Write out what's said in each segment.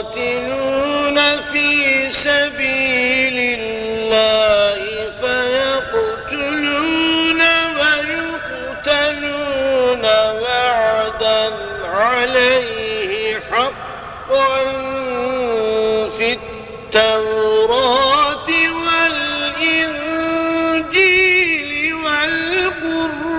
يقاتلون في سبيل التوراة والإنجيل والقرآن.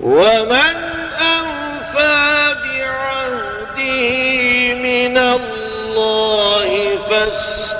ومن أوفى بعهده من الله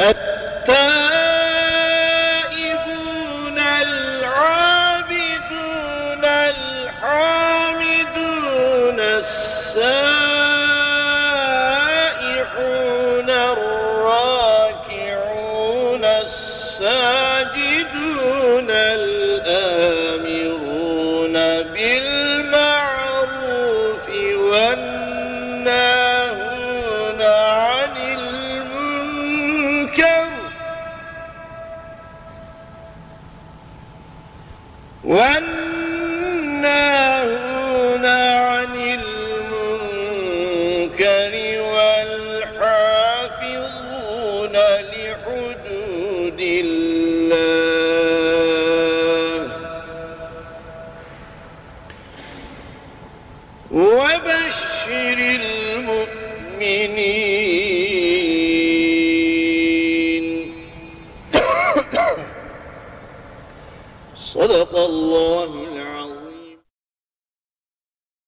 التائبون One صدق الله